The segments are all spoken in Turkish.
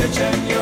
Czeczenio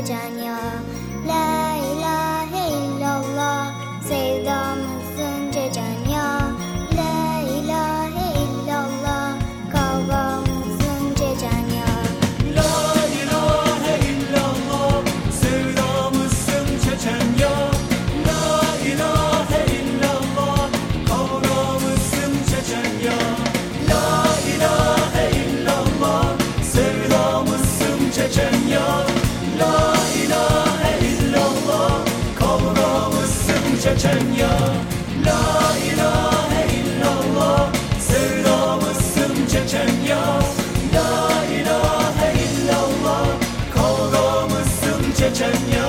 Janya. Kavramızsın Çeçenya La ilahe illallah sevdamızsın Çeçenya La ilahe illallah kavgamızsın Çeçenya